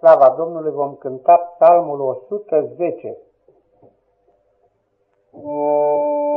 slava Domnului vom cânta psalmul 110. Mm.